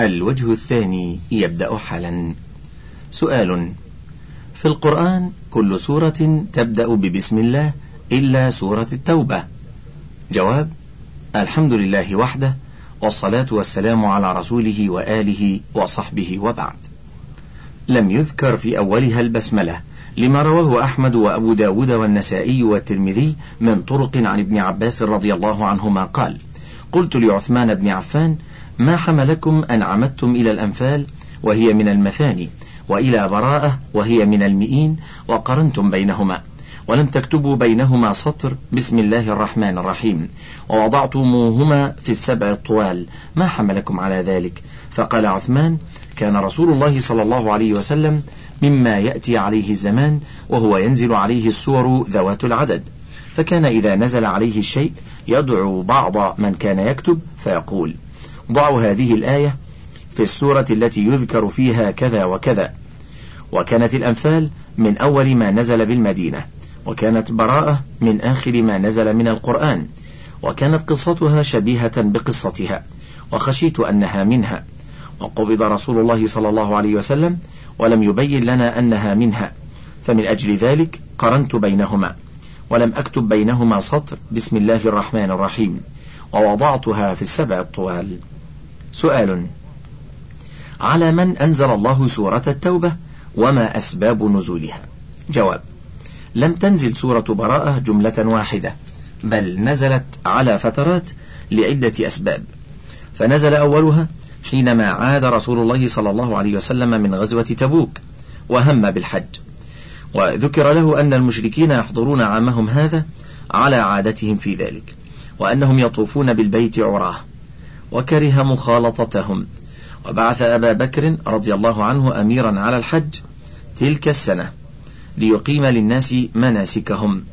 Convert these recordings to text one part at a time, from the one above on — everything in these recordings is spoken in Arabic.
الوجه الثاني يبدأ حالا. سؤال في القرآن كل سورة تبدأ ببسم الله إلا سورة التوبة. جواب الحمد لله وحده والصلاة والسلام على رسوله وآله وصحبه وبعد. لم يذكر في أولها البسملة لما رواه أحمد وأبو داود والنسائي والترمذي من طرق عن ابن عباس رضي الله عنهما قال قلت لعثمان بن عفان ما حملكم أن عمدتم إلى الأنفال وهي من المثاني وإلى براءة وهي من المئين وقرنتم بينهما ولم تكتبوا بينهما سطر بسم الله الرحمن الرحيم ووضعتموهما في السبع الطوال ما حملكم على ذلك؟ فقال عثمان كان رسول الله صلى الله عليه وسلم مما يأتي عليه الزمان وهو ينزل عليه السور ذوات العدد فكان إذا نزل عليه الشيء يدعو بعض من كان يكتب فيقول ضعوا هذه الآية في السورة التي يذكر فيها كذا وكذا. وكانت الأنفال من أول ما نزل بالمدينة وكانت براءة من آخر ما نزل من القرآن وكانت قصتها شبيهة بقصتها وخشيت أنها منها. وقبض رسول الله صلى الله عليه وسلم ولم يبين لنا أنها منها. فمن أجل ذلك قرنت بينهما ولم أكتب بينهما سطر. بسم الله الرحمن الرحيم. ووضعتها في السبع الطوال. سؤال. على من أنزل الله سورة التوبة وما أسباب نزولها؟ جواب لم تنزل سورة براءة جملة واحدة بل نزلت على فترات لعدة أسباب. فنزل أولها حينما عاد رسول الله صلى الله عليه وسلم من غزوة تبوك وهم بالحج. وذكر له أن المشركين يحضرون عامهم هذا على عادتهم في ذلك وأنهم يطوفون بالبيت عراه. وكره مخالطتهم. وبعث أبا بكر رضي الله عنه أميرا على الحج تلك السنة ليقيم للناس مناسكهم.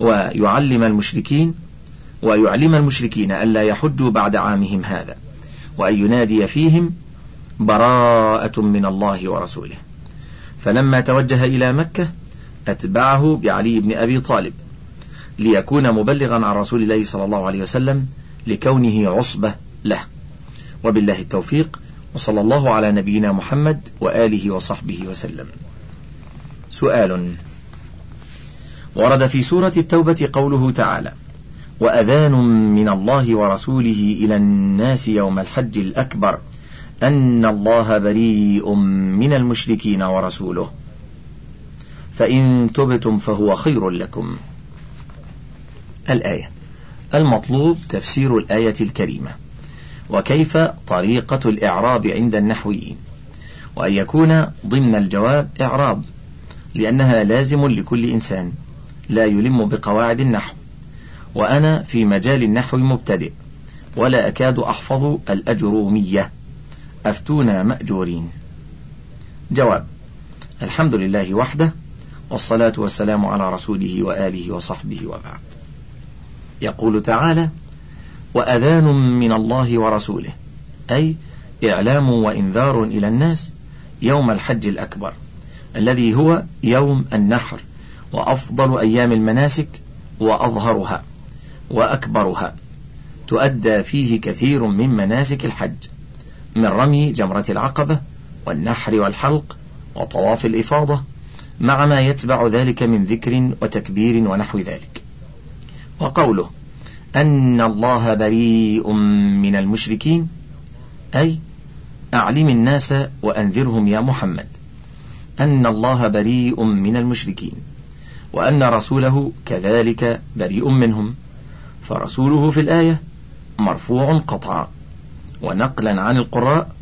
ويعلم المشركين ويعلم المشركين ألا يحجوا بعد عامهم هذا. وأن ينادي فيهم براءة من الله ورسوله. فلما توجه إلى مكة أتبعه بعلي بن أبي طالب ليكون مبلغا عن رسول الله صلى الله عليه وسلم لكونه عصبة له. وبالله التوفيق وصلى الله على نبينا محمد وآله وصحبه وسلم. سؤال. ورد في سورة التوبة قوله تعالى وأذان من الله ورسوله إلى الناس يوم الحج الأكبر أن الله بريء من المشركين ورسوله. فإن تبتم فهو خير لكم. الآية. المطلوب تفسير الآية الكريمة. وكيف طريقة الإعراب عند النحويين؟ وأن يكون ضمن الجواب إعراب لأنها لازم لكل إنسان لا يلم بقواعد النحو. وأنا في مجال النحو مبتدئ ولا أكاد أحفظ الأجرومية. أفتونا مأجورين. جواب الحمد لله وحده والصلاة والسلام على رسوله وآله وصحبه وبعد. يقول تعالى وأذان من الله ورسوله أي إعلام وإنذار إلى الناس يوم الحج الأكبر الذي هو يوم النحر وأفضل أيام المناسك وأظهرها وأكبرها تؤدى فيه كثير من مناسك الحج من رمي جمرة العقبة والنحر والحلق وطواف الإفاضة مع ما يتبع ذلك من ذكر وتكبير ونحو ذلك. وقوله أن الله بريء من المشركين أي أعلم الناس وأنذرهم يا محمد. أن الله بريء من المشركين وأن رسوله كذلك بريء منهم فرسوله في الآية مرفوع قطعا. ونقلا عن القراء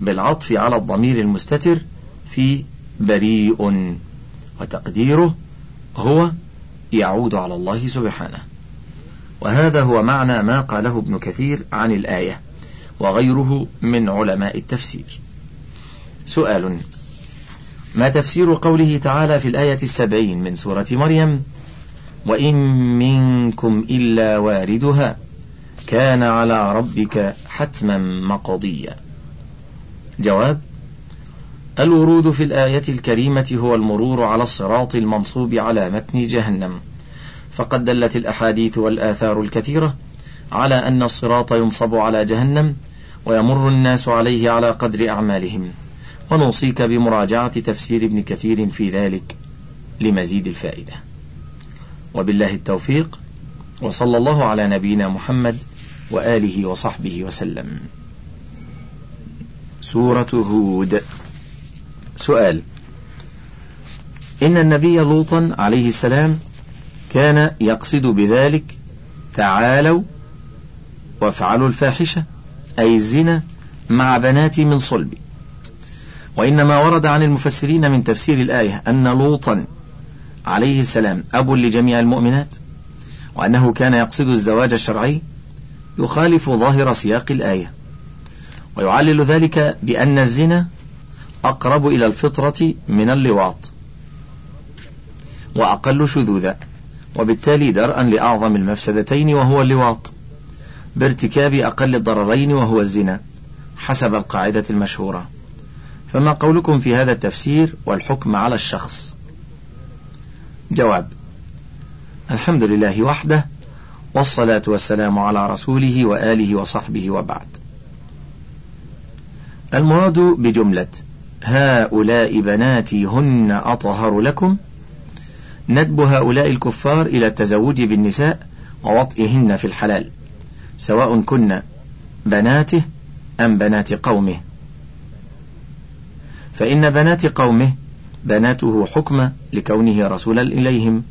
بالعطف على الضمير المستتر في بريء وتقديره هو يعود على الله سبحانه. وهذا هو معنى ما قاله ابن كثير عن الآية وغيره من علماء التفسير. سؤال ما تفسير قوله تعالى في الآية السبعين من سورة مريم؟ وإن منكم إلا واردها كان على ربك حتما مقضيا. جواب الورود في الآية الكريمة هو المرور على الصراط المنصوب على متن جهنم. فقد دلت الأحاديث والآثار الكثيرة على أن الصراط ينصب على جهنم ويمر الناس عليه على قدر أعمالهم. ونوصيك بمراجعة تفسير ابن كثير في ذلك لمزيد الفائدة. وبالله التوفيق وصلى الله على نبينا محمد وآله وصحبه وسلم. سورة هود. سؤال إن النبي لوطا عليه السلام كان يقصد بذلك تعالوا وافعلوا الفاحشة أي الزنا مع بنات من صلبي وإنما ورد عن المفسرين من تفسير الآية أن لوطا عليه السلام أب لجميع المؤمنات وأنه كان يقصد الزواج الشرعي يخالف ظاهر سياق الآية. ويعلل ذلك بأن الزنا أقرب إلى الفطرة من اللواط وأقل شذوذا. وبالتالي درءا لأعظم المفسدتين وهو اللواط بارتكاب أقل الضررين وهو الزنا حسب القاعدة المشهورة. فما قولكم في هذا التفسير والحكم على الشخص؟ جواب الحمد لله وحده والصلاة والسلام على رسوله وآله وصحبه وبعد. المراد بجملة هؤلاء بناتي هن أطهر لكم ندب هؤلاء الكفار إلى التزوج بالنساء ووطئهن في الحلال سواء كن بناته أم بنات قومه. فإن بنات قومه بناته حكم لكونه رسولا إليهم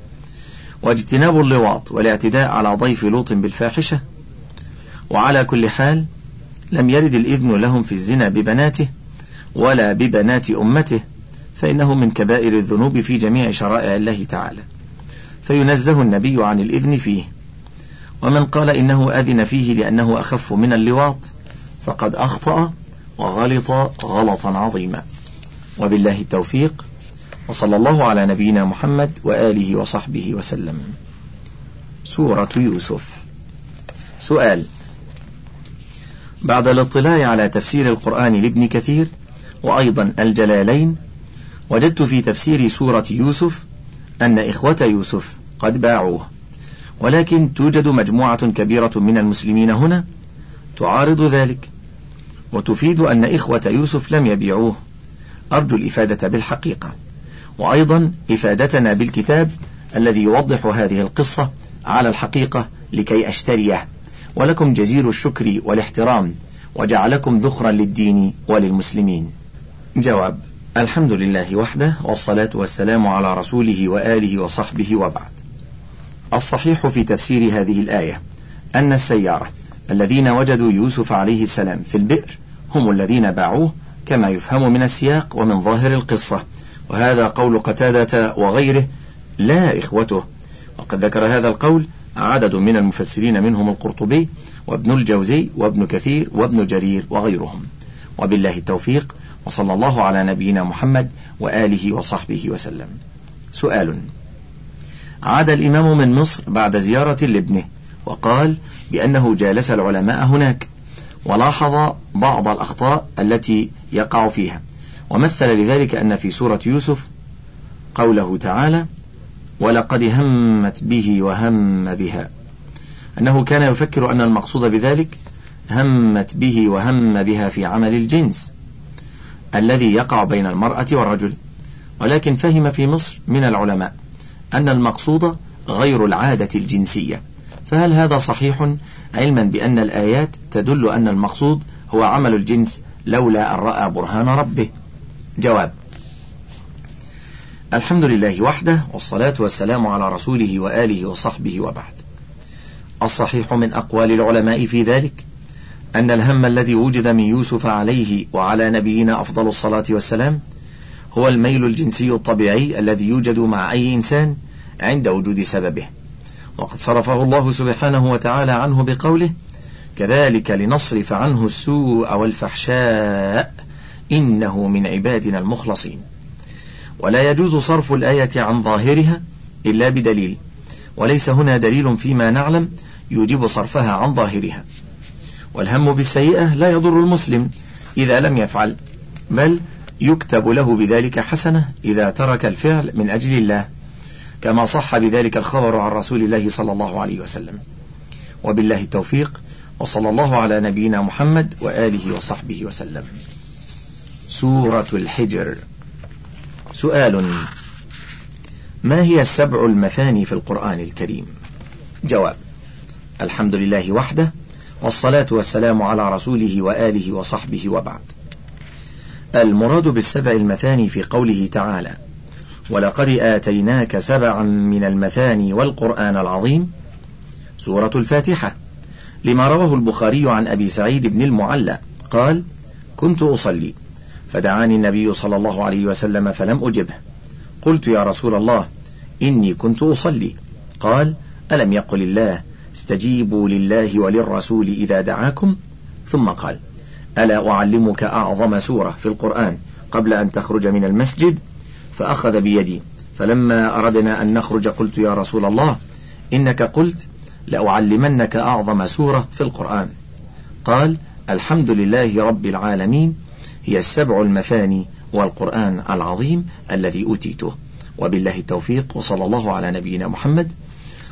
واجتناب اللواط والاعتداء على ضيف لوط بالفاحشة. وعلى كل حال لم يرد الإذن لهم في الزنا ببناته ولا ببنات أمته فإنه من كبائر الذنوب في جميع شرائع الله تعالى. فينزه النبي عن الإذن فيه. ومن قال إنه أذن فيه لأنه أخف من اللواط فقد أخطأ وغلط غلطا عظيما. وبالله التوفيق وصلى الله على نبينا محمد وآله وصحبه وسلم. سورة يوسف. سؤال بعد الاطلاع على تفسير القرآن لابن كثير وأيضا الجلالين وجدت في تفسير سورة يوسف أن إخوة يوسف قد باعوه. ولكن توجد مجموعة كبيرة من المسلمين هنا تعارض ذلك وتفيد أن إخوة يوسف لم يبيعوه. أرجو الإفادة بالحقيقة. وأيضا إفادتنا بالكتاب الذي يوضح هذه القصة على الحقيقة لكي أشتريه. ولكم جزيل الشكر والاحترام وجعلكم ذخرا للدين وللمسلمين. جواب الحمد لله وحده والصلاة والسلام على رسوله وآله وصحبه وبعد. الصحيح في تفسير هذه الآية أن السيارة الذين وجدوا يوسف عليه السلام في البئر هم الذين باعوه كما يفهم من السياق ومن ظاهر القصة. وهذا قول قتادة وغيره لا إخوته. وقد ذكر هذا القول عدد من المفسرين منهم القرطبي وابن الجوزي وابن كثير وابن جرير وغيرهم. وبالله التوفيق وصلى الله على نبينا محمد وآله وصحبه وسلم. سؤال عاد الإمام من مصر بعد زيارة لابنه وقال بأنه جالس العلماء هناك ولاحظ بعض الأخطاء التي يقع فيها ومثل لذلك أن في سورة يوسف قوله تعالى ولقد همت به وهم بها أنه كان يفكر أن المقصود بذلك همت به وهم بها في عمل الجنس الذي يقع بين المرأة والرجل ولكن فهم في مصر من العلماء أن المقصود غير العادة الجنسية. فهل هذا صحيح؟ علما بأن الآيات تدل أن المقصود هو عمل الجنس لولا أن رأى برهان ربه. جواب الحمد لله وحده والصلاة والسلام على رسوله وآله وصحبه وبعد. الصحيح من أقوال العلماء في ذلك أن الهم الذي وجد من يوسف عليه وعلى نبينا أفضل الصلاة والسلام هو الميل الجنسي الطبيعي الذي يوجد مع أي إنسان عند وجود سببه. وقد صرفه الله سبحانه وتعالى عنه بقوله كذلك لنصرف عنه السوء والفحشاء إنه من عبادنا المخلصين ولا يجوز صرف الآية عن ظاهرها إلا بدليل وليس هنا دليل فيما نعلم يوجب صرفها عن ظاهرها. والهم بالسيئة لا يضر المسلم إذا لم يفعل بل يكتب له بذلك حسنة إذا ترك الفعل من أجل الله كما صح بذلك الخبر عن رسول الله صلى الله عليه وسلم. وبالله التوفيق وصلى الله على نبينا محمد وآله وصحبه وسلم. سورة الحجر. سؤال ما هي السبع المثاني في القرآن الكريم؟ جواب الحمد لله وحده والصلاة والسلام على رسوله وآله وصحبه وبعد. المراد بالسبع المثاني في قوله تعالى ولقد آتيناك سبعا من المثاني والقرآن العظيم سورة الفاتحة. لما رواه البخاري عن أبي سعيد بن المعلى قال كنت أصلي فدعاني النبي صلى الله عليه وسلم فلم أجبه. قلت يا رسول الله إني كنت أصلي. قال ألم يقل الله استجيبوا لله وللرسول إذا دعاكم؟ ثم قال ألا أعلمك أعظم سورة في القرآن قبل أن تخرج من المسجد؟ فأخذ بيدي فلما أردنا أن نخرج قلت يا رسول الله إنك قلت لأعلمنك أعظم سورة في القرآن. قال الحمد لله رب العالمين هي السبع المثاني والقرآن العظيم الذي أوتيته. وبالله التوفيق وصلى الله على نبينا محمد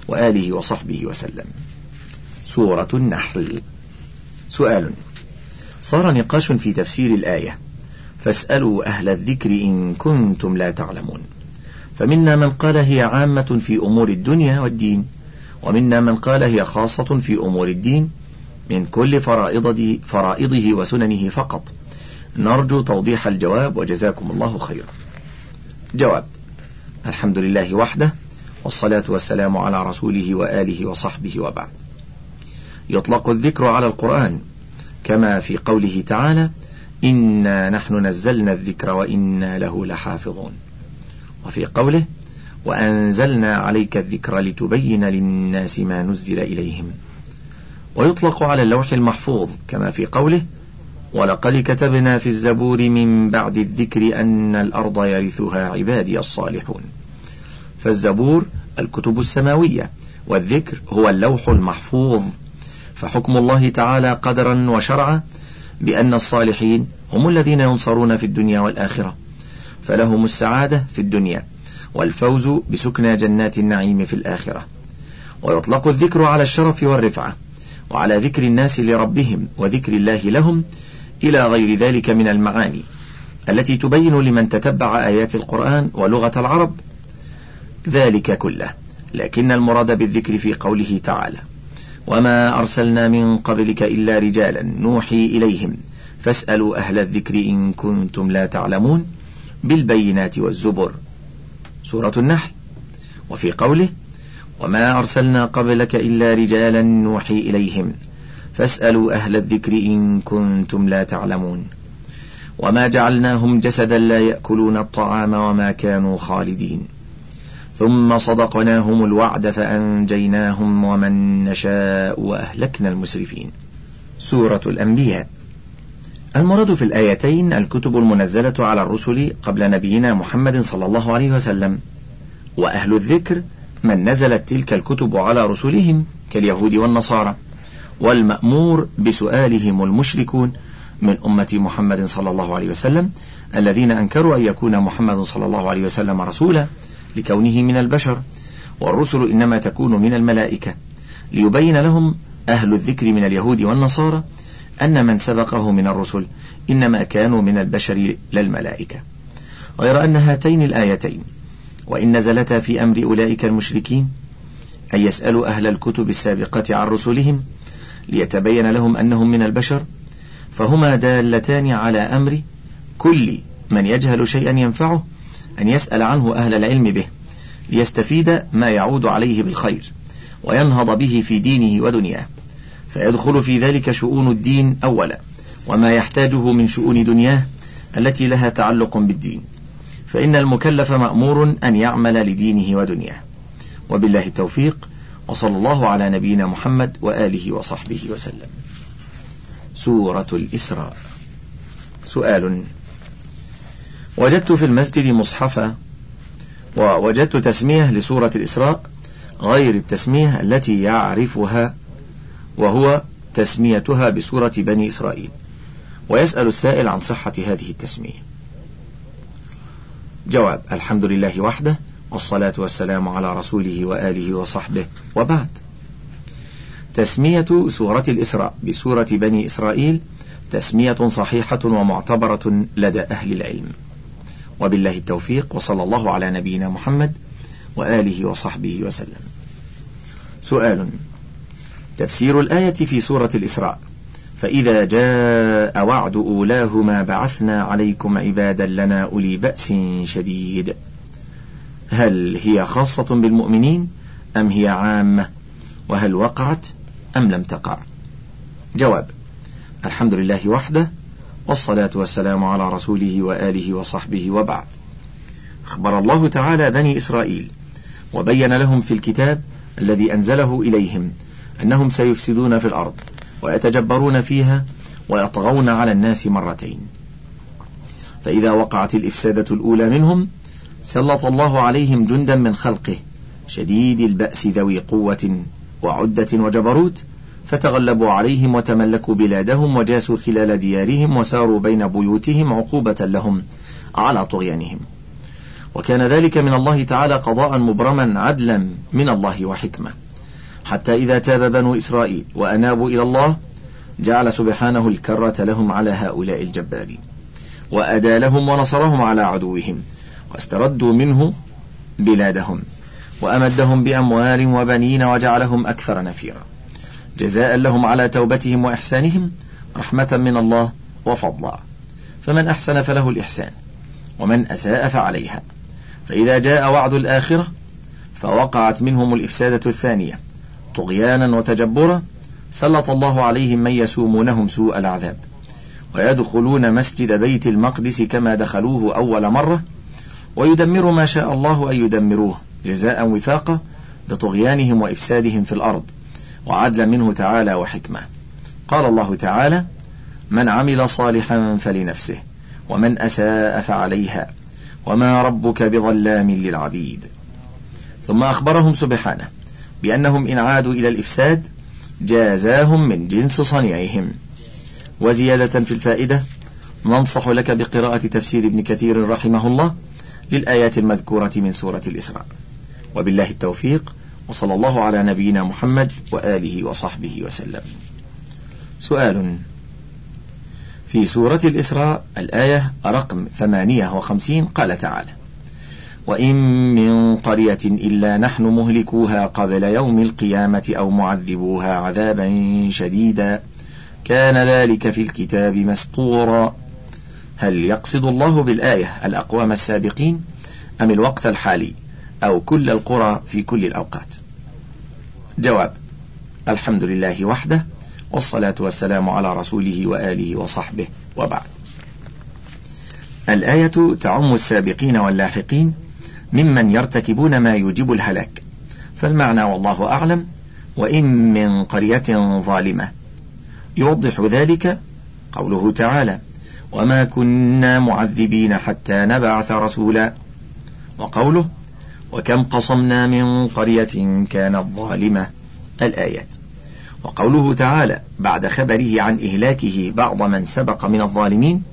وآله وصحبه وسلم. سورة النحل. سؤال. صار نقاش في تفسير الآية. فاسألوا أهل الذكر إن كنتم لا تعلمون. فمنا من قال هي عامة في أمور الدنيا والدين ومنا من قال هي خاصة في أمور الدين من كل فرائضه, فرائضه وسننه فقط. نرجو توضيح الجواب وجزاكم الله خيرا. جواب. الحمد لله وحده والصلاة والسلام على رسوله وآله وصحبه وبعد. يطلق الذكر على القرآن كما في قوله تعالى إنا نحن نزلنا الذكر وإنا له لحافظون وفي قوله وأنزلنا عليك الذكر لتبين للناس ما نزل إليهم ويطلق على اللوح المحفوظ كما في قوله ولقد كتبنا في الزبور من بعد الذكر أن الأرض يرثها عبادي الصالحون فالزبور الكتب السماوية والذكر هو اللوح المحفوظ. فحكم الله تعالى قدرا وشرعا بأن الصالحين هم الذين ينصرون في الدنيا والآخرة فلهم السعادة في الدنيا والفوز بسكنى جنات النعيم في الآخرة. ويطلق الذكر على الشرف والرفعة وعلى ذكر الناس لربهم وذكر الله لهم إلى غير ذلك من المعاني التي تبين لمن تتبع آيات القرآن ولغة العرب. ذلك كله لكن المراد بالذكر في قوله تعالى وما أرسلنا من قبلك إلا رجالا نوحي إليهم فاسألوا أهل الذكر إن كنتم لا تعلمون بالبينات والزبر. سورة النحل. وفي قوله وما أرسلنا قبلك إلا رجالا نوحي إليهم فاسألوا أهل الذكر إن كنتم لا تعلمون. وما جعلناهم جسدا لا يأكلون الطعام وما كانوا خالدين. ثم صدقناهم الوعد فأنجيناهم ومن نشاء وأهلكنا المسرفين. سورة الأنبياء. المراد في الآيتين الكتب المنزلة على الرسل قبل نبينا محمد صلى الله عليه وسلم. وأهل الذكر من نزلت تلك الكتب على رسلهم كاليهود والنصارى. والمأمور بسؤالهم المشركون من أمة محمد صلى الله عليه وسلم الذين أنكروا أن يكون محمد صلى الله عليه وسلم رسولا. لكونه من البشر والرسل إنما تكون من الملائكة. ليبين لهم أهل الذكر من اليهود والنصارى أن من سبقه من الرسل إنما كانوا من البشر لا الملائكة غير أن هاتين الآيتين وإن نزلتا في أمر أولئك المشركين أن يسألوا أهل الكتب السابقة عن رسلهم ليتبين لهم أنهم من البشر فهما دالتان على أمر كل من يجهل شيئا ينفعه أن يسأل عنه أهل العلم به ليستفيد ما يعود عليه بالخير وينهض به في دينه ودنياه. فيدخل في ذلك شؤون الدين أولا وما يحتاجه من شؤون دنياه التي لها تعلق بالدين. فإن المكلف مأمور أن يعمل لدينه ودنياه. وبالله التوفيق وصلى الله على نبينا محمد وآله وصحبه وسلم. سورة الإسراء. سؤال وجدت في المسجد مصحفا ووجدت تسمية لسورة الإسراء غير التسمية التي يعرفها وهو تسميتها بسورة بني إسرائيل. ويسأل السائل عن صحة هذه التسمية. جواب الحمد لله وحده والصلاة والسلام على رسوله وآله وصحبه. وبعد. تسمية سورة الإسراء بسورة بني إسرائيل تسمية صحيحة ومعتبرة لدى أهل العلم. وبالله التوفيق وصلى الله على نبينا محمد وآله وصحبه وسلم. سؤال تفسير الآية في سورة الإسراء. فإذا جاء وعد أولاهما بعثنا عليكم عبادا لنا أولي بأس شديد. هل هي خاصة بالمؤمنين أم هي عامة؟ وهل وقعت أم لم تقع؟ جواب الحمد لله وحده والصلاة والسلام على رسوله وآله وصحبه وبعد. أخبر الله تعالى بني إسرائيل وبين لهم في الكتاب الذي أنزله إليهم أنهم سيفسدون في الأرض ويتجبرون فيها ويطغون على الناس مرتين. فإذا وقعت الإفسادة الأولى منهم سلط الله عليهم جندا من خلقه شديد البأس ذوي قوة وعدة وجبروت فتغلبوا عليهم وتملكوا بلادهم وجاسوا خلال ديارهم وساروا بين بيوتهم عقوبة لهم على طغيانهم. وكان ذلك من الله تعالى قضاء مبرما عدلا من الله وحكمة. حتى إذا تاب بنو إسرائيل وأنابوا إلى الله جعل سبحانه الكرة لهم على هؤلاء الجبارين وأدى لهم ونصرهم على عدوهم واستردوا منه بلادهم وأمدهم بأموال وبنين وجعلهم أكثر نفيرا. جزاء لهم على توبتهم وإحسانهم رحمة من الله وفضلا. فمن أحسن فله الإحسان ومن أساء فعليها. فإذا جاء وعد الآخرة فوقعت منهم الإفسادة الثانية طغيانا وتجبرا سلط الله عليهم من يسومونهم سوء العذاب. ويدخلون مسجد بيت المقدس كما دخلوه أول مرة ويدمر ما شاء الله أن يدمروه جزاء وفاقا بطغيانهم وإفسادهم في الأرض. وعدلا منه تعالى وحكمة. قال الله تعالى من عمل صالحا فلنفسه ومن أساء فعليها وما ربك بظلام للعبيد. ثم أخبرهم سبحانه بأنهم إن عادوا إلى الإفساد جازاهم من جنس صنيعهم. وزيادة في الفائدة ننصح لك بقراءة تفسير ابن كثير رحمه الله للآيات المذكورة من سورة الإسراء. وبالله التوفيق. وصلى الله على نبينا محمد وآله وصحبه وسلم. سؤال. في سورة الإسراء الآية رقم ثمانية وخمسين قال تعالى وإن من قرية إلا نحن مهلكوها قبل يوم القيامة أو معذبوها عذابا شديدا كان ذلك في الكتاب مسطورا. هل يقصد الله بالآية الأقوام السابقين أم الوقت الحالي؟ أو كل القرى في كل الأوقات. جواب الحمد لله وحده والصلاة والسلام على رسوله وآله وصحبه وبعد. الآية تعم السابقين واللاحقين ممن يرتكبون ما يوجب الهلاك. فالمعنى والله أعلم وإن من قرية ظالمة. يوضح ذلك قوله تعالى وما كنا معذبين حتى نبعث رسولا. وقوله وكم قصمنا من قرية كانت ظالمة الآيات. وقوله تعالى بعد خبره عن إهلاكه بعض من سبق من الظالمين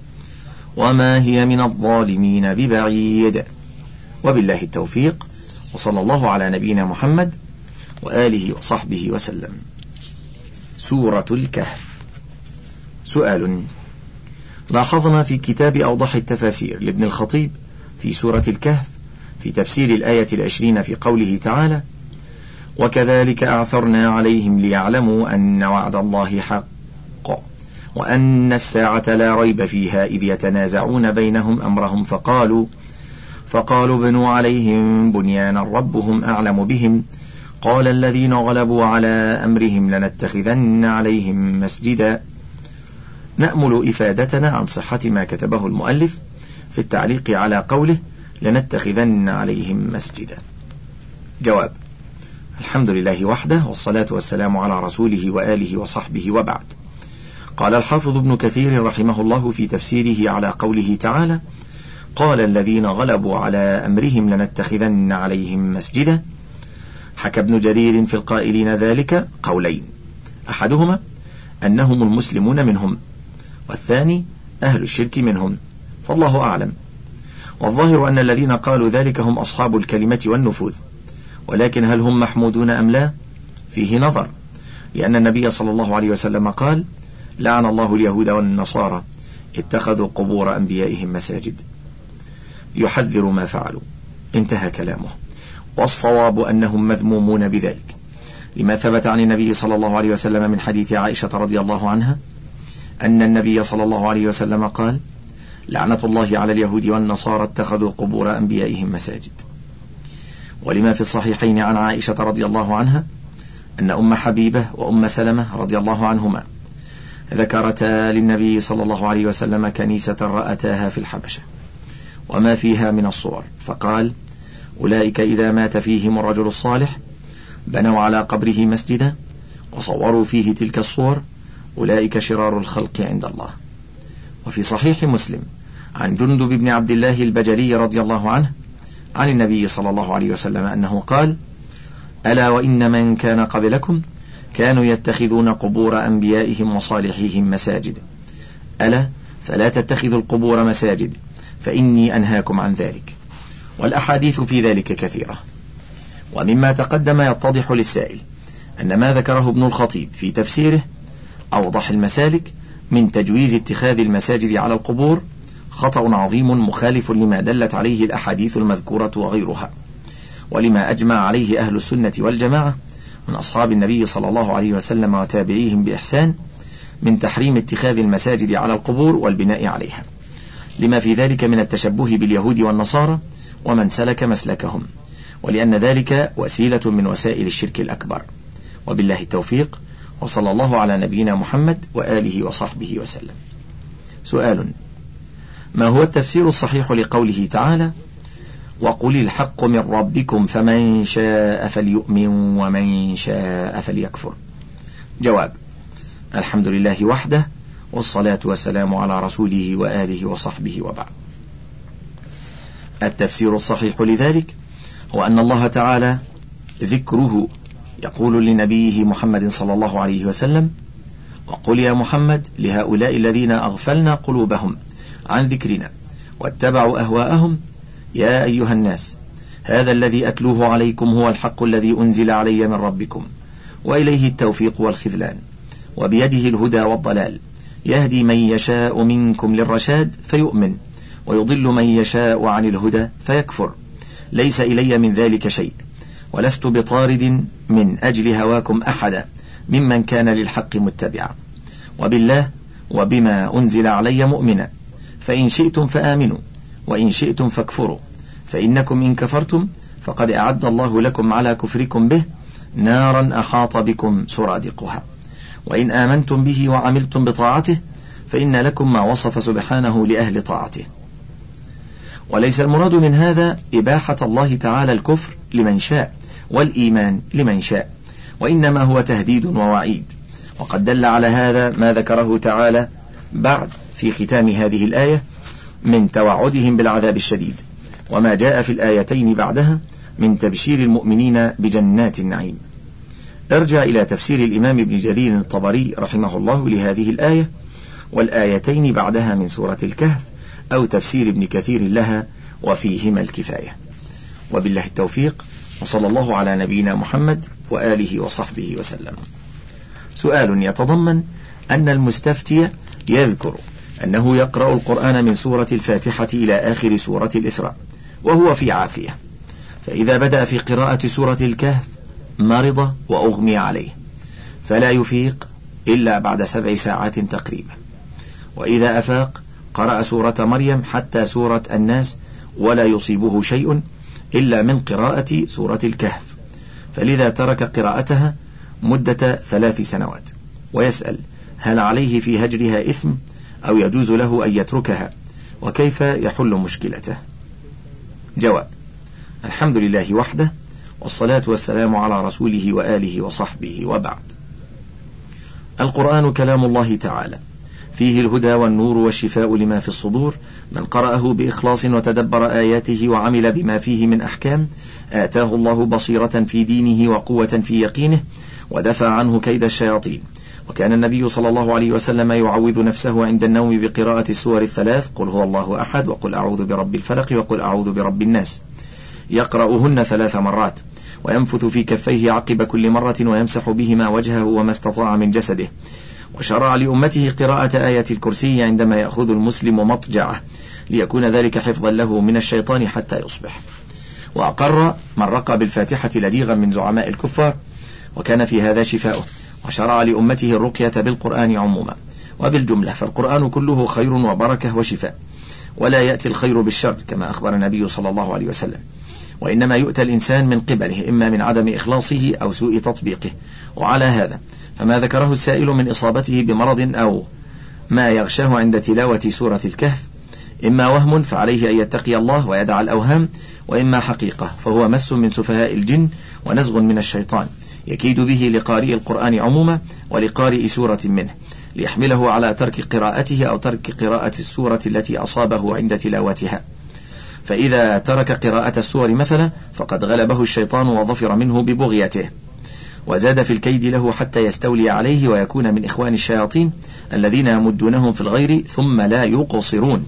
وما هي من الظالمين ببعيد. وبالله التوفيق وصلى الله على نبينا محمد وآله وصحبه وسلم. سورة الكهف. سؤال لاحظنا في كتاب أوضح التفاسير لابن الخطيب في سورة الكهف في تفسير الآية العشرين في قوله تعالى وكذلك أعثرنا عليهم ليعلموا أن وعد الله حق وأن الساعة لا ريب فيها إذ يتنازعون بينهم أمرهم فقالوا فقالوا بنوا عليهم بنيانا ربهم أعلم بهم قال الذين غلبوا على أمرهم لنتخذن عليهم مسجدا. نأمل إفادتنا عن صحة ما كتبه المؤلف في التعليق على قوله لنتخذن عليهم مسجدا. جواب الحمد لله وحده والصلاة والسلام على رسوله وآله وصحبه وبعد. قال الحافظ ابن كثير رحمه الله في تفسيره على قوله تعالى قال الذين غلبوا على أمرهم لنتخذن عليهم مسجدا. حكى ابن جرير في القائلين ذلك قولين أحدهما أنهم المسلمون منهم والثاني أهل الشرك منهم فالله أعلم. والظاهر أن الذين قالوا ذلك هم أصحاب الكلمة والنفوذ. ولكن هل هم محمودون أم لا؟ فيه نظر. لأن النبي صلى الله عليه وسلم قال لعن الله اليهود والنصارى اتخذوا قبور أنبيائهم مساجد. يحذر ما فعلوا. انتهى كلامه. والصواب أنهم مذمومون بذلك. لما ثبت عن النبي صلى الله عليه وسلم من حديث عائشة رضي الله عنها أن النبي صلى الله عليه وسلم قال لعنة الله على اليهود والنصارى اتخذوا قبور أنبيائهم مساجد. ولما في الصحيحين عن عائشة رضي الله عنها أن أم حبيبة وأم سلمة رضي الله عنهما ذكرتا للنبي صلى الله عليه وسلم كنيسة رأتاها في الحبشة. وما فيها من الصور. فقال أولئك إذا مات فيهم الرجل الصالح بنوا على قبره مسجدا وصوروا فيه تلك الصور. أولئك شرار الخلق عند الله. وفي صحيح مسلم عن جندب بن عبد الله البجلي رضي الله عنه عن النبي صلى الله عليه وسلم أنه قال ألا وإن من كان قبلكم كانوا يتخذون قبور أنبيائهم وصالحيهم مساجد. ألا فلا تتخذوا القبور مساجد فإني أنهاكم عن ذلك. والأحاديث في ذلك كثيرة. ومما تقدم يتضح للسائل أن ما ذكره ابن الخطيب في تفسيره أوضح المسالك من تجويز اتخاذ المساجد على القبور خطأ عظيم مخالف لما دلت عليه الأحاديث المذكورة وغيرها. ولما أجمع عليه أهل السنة والجماعة من أصحاب النبي صلى الله عليه وسلم وتابعيهم بإحسان من تحريم اتخاذ المساجد على القبور والبناء عليها. لما في ذلك من التشبه باليهود والنصارى ومن سلك مسلكهم. ولأن ذلك وسيلة من وسائل الشرك الأكبر. وبالله التوفيق. وصلى الله على نبينا محمد وآله وصحبه وسلم. سؤال ما هو التفسير الصحيح لقوله تعالى وقل الحق من ربكم فمن شاء فليؤمن ومن شاء فليكفر. جواب الحمد لله وحده والصلاة والسلام على رسوله وآله وصحبه وبعد. التفسير الصحيح لذلك هو أن الله تعالى ذكره يقول لنبيه محمد صلى الله عليه وسلم وقل يا محمد لهؤلاء الذين أغفلنا قلوبهم عن ذكرنا واتبعوا أهواءهم يا أيها الناس هذا الذي أتلوه عليكم هو الحق الذي أنزل علي من ربكم وإليه التوفيق والخذلان وبيده الهدى والضلال يهدي من يشاء منكم للرشاد فيؤمن ويضل من يشاء عن الهدى فيكفر ليس إلي من ذلك شيء. ولست بطارد من أجل هواكم أحدا ممن كان للحق متبعا. وبالله وبما أنزل علي مؤمنا. فإن شئتم فآمنوا وإن شئتم فاكفروا. فإنكم إن كفرتم فقد أعد الله لكم على كفركم به نارا أحاط بكم سرادقها. وإن آمنتم به وعملتم بطاعته فإن لكم ما وصف سبحانه لأهل طاعته. وليس المراد من هذا إباحة الله تعالى الكفر لمن شاء. والإيمان لمن شاء وإنما هو تهديد ووعيد. وقد دل على هذا ما ذكره تعالى بعد في ختام هذه الآية من توعدهم بالعذاب الشديد وما جاء في الآيتين بعدها من تبشير المؤمنين بجنات النعيم. ارجع إلى تفسير الإمام ابن جرير الطبري رحمه الله لهذه الآية والآيتين بعدها من سورة الكهف أو تفسير ابن كثير لها وفيهما الكفاية. وبالله التوفيق وصلى الله على نبينا محمد وآله وصحبه وسلم. سؤال يتضمن أن المستفتي يذكر أنه يقرأ القرآن من سورة الفاتحة إلى آخر سورة الإسراء وهو في عافية. فإذا بدأ في قراءة سورة الكهف مرض وأغمي عليه فلا يفيق إلا بعد سبع ساعات تقريبا. وإذا أفاق قرأ سورة مريم حتى سورة الناس ولا يصيبه شيء إلا من قراءة سورة الكهف. فلذا ترك قراءتها مدة ثلاث سنوات. ويسأل هل عليه في هجرها إثم أو يجوز له أن يتركها؟ وكيف يحل مشكلته؟ جواب الحمد لله وحده والصلاة والسلام على رسوله وآله وصحبه وبعد. القرآن كلام الله تعالى فيه الهدى والنور والشفاء لما في الصدور من قرأه بإخلاص وتدبر آياته وعمل بما فيه من أحكام آتاه الله بصيرة في دينه وقوة في يقينه ودفع عنه كيد الشياطين. وكان النبي صلى الله عليه وسلم يعوذ نفسه عند النوم بقراءة السور الثلاث قل هو الله أحد وقل أعوذ برب الفلق وقل أعوذ برب الناس. يقرأهن ثلاث مرات وينفث في كفيه عقب كل مرة ويمسح بهما وجهه وما استطاع من جسده. وشرع لأمته قراءة آية الكرسي عندما يأخذ المسلم مضجعه ليكون ذلك حفظا له من الشيطان حتى يصبح. وأقر من رقى بالفاتحة لديغا من زعماء الكفار وكان في هذا شفاؤه وشرع لأمته الرقية بالقرآن عموما. وبالجملة فالقرآن كله خير وبركة وشفاء ولا يأتي الخير بالشر كما أخبر النبي صلى الله عليه وسلم. وإنما يؤتى الإنسان من قبله إما من عدم إخلاصه أو سوء تطبيقه. وعلى هذا فما ذكره السائل من إصابته بمرض أو ما يغشاه عند تلاوة سورة الكهف إما وهم فعليه أن يتقي الله ويدع الأوهام وإما حقيقة فهو مس من سفهاء الجن ونزغ من الشيطان. يكيد به لقارئ القرآن عموما ولقارئ سورة منه ليحمله على ترك قراءته أو ترك قراءة السورة التي أصابه عند تلاوتها. فإذا ترك قراءة السور مثلا فقد غلبه الشيطان وظفر منه ببغيته. وزاد في الكيد له حتى يستولي عليه ويكون من إخوان الشياطين الذين يمدونهم في الغير ثم لا يقصرون.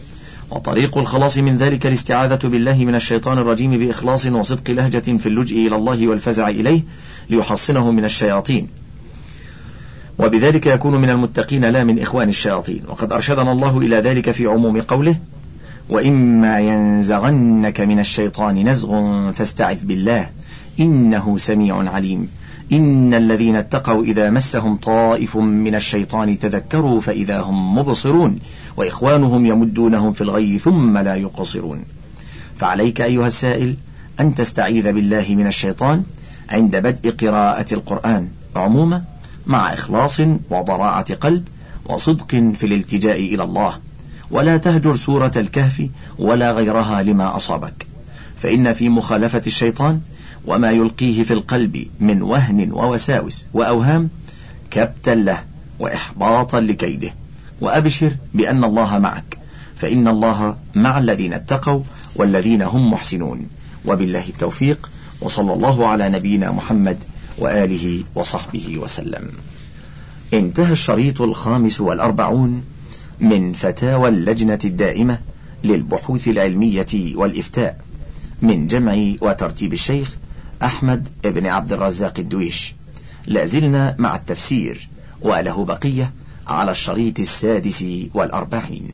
وطريق الخلاص من ذلك الاستعاذة بالله من الشيطان الرجيم بإخلاص وصدق لهجة في اللجء إلى الله والفزع إليه ليحصنه من الشياطين. وبذلك يكون من المتقين لا من إخوان الشياطين. وقد أرشدنا الله إلى ذلك في عموم قوله وإما ينزغنك من الشيطان نزغ فاستعذ بالله إنه سميع عليم. إن الذين اتقوا إذا مسهم طائف من الشيطان تذكروا فإذا هم مبصرون وإخوانهم يمدونهم في الغي ثم لا يقصرون. فعليك أيها السائل أن تستعيذ بالله من الشيطان عند بدء قراءة القرآن عموما مع إخلاص وضراعة قلب وصدق في الالتجاء إلى الله. ولا تهجر سورة الكهف ولا غيرها لما أصابك. فإن في مخالفة الشيطان وما يلقيه في القلب من وهن ووساوس وأوهام كبتا له وإحباطا لكيده. وأبشر بأن الله معك فإن الله مع الذين اتقوا والذين هم محسنون. وبالله التوفيق وصلى الله على نبينا محمد وآله وصحبه وسلم. انتهى الشريط الخامس والأربعون من فتاوى اللجنة الدائمة للبحوث العلمية والإفتاء من جمع وترتيب الشيخ أحمد بن عبد الرزاق الدويش. لازلنا مع التفسير وله بقية على الشريط السادس والأربعين.